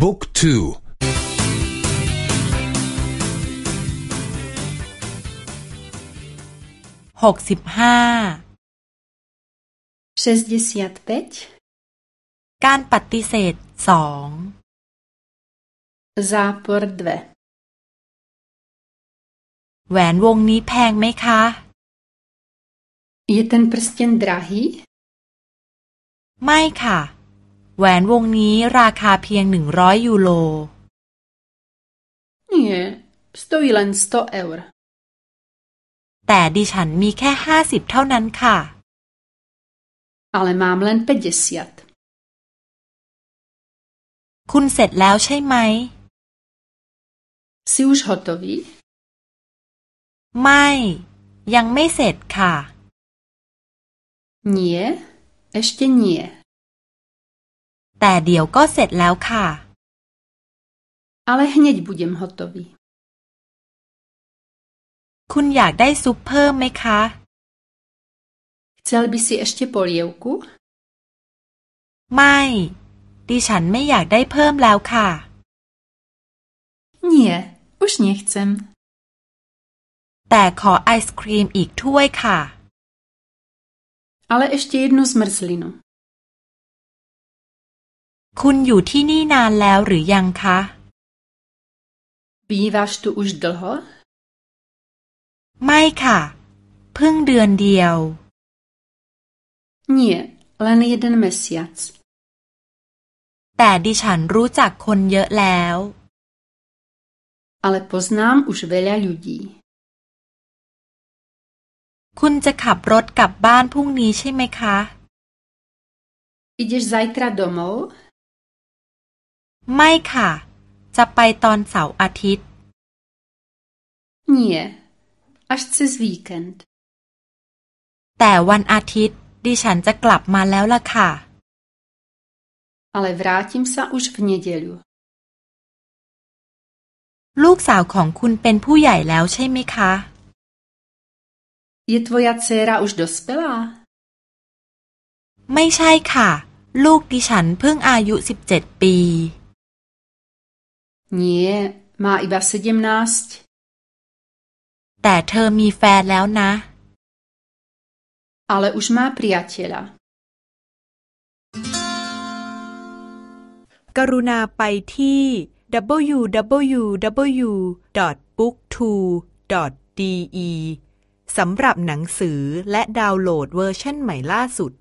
บุ๊กทูหกสิบห้าการปฏิเสธสอง Zápor dve แหวนวงนี้แพงไหมคะ Je ten prstěn drahý? ไม่ค่ะ แหวนวงนี้ราคาเพียงหนึ่งร้อยยูโร Nie, stojí len sto eur. แต่ดิฉันมีแค่ห้าสิบเท่านั้นค่ะ Ale mám len peděsiat. คุณเสร็จแล้วใช่ไหม Si už hotový? ไม่ ยังไม่เสร็จค่ะ Nie, ještě nie. แต่เดี๋ยวก็เสร็จแล้วค่ะ Ale hneď budem hotový. คุณอยากได้ซุปเพิ่มไหมคะ Chcel by si ještě polievku? ไม่ ดิฉันไม่อยากได้เพิ่มแล้วค่ะ Nie, už nechcem. แต่ขอไอศครีมอีกถ้วยค่ะ Ale ještě jednu zmrzlinu. คุณอยู่ที่นี่นานแล้วหรือยังคะ Býváš tu už dlho? ไม่ค่ะ เพิ่งเดือนเดียว Nie, len jeden mesiac. แต่ดิฉันรู้จักคนเยอะแล้ว Ale poznám už veľa ľudí. คุณจะขับรถกลับบ้านพรุ่งนี้ใช่ไหมคะ Ideš zajtra domov? ไม่ค่ะ จะไปตอนเสาร์อาทิตย์ Nie, až cez víkend. แต่วันอาทิตย์ดิฉันจะกลับมาแล้วล่ะค่ะ Ale vrátim sa už v nedeľu. ลูกสาวของคุณเป็นผู้ใหญ่แล้วใช่ไหมคะ Je tvoja dcéra už dospelá? ไม่ใช่ค่ะ ลูกดิฉันเพิ่งอายุสิบเจ็ดปี Nie, má iba sedemnásť. แต่เธอมีแฟนแล้วนะ Ale už má priateľa. กรุณาไปที่ www.booktwo.de สำหรับหนังสือและดาวน์โหลดเวอร์ชันใหม่ล่าสุด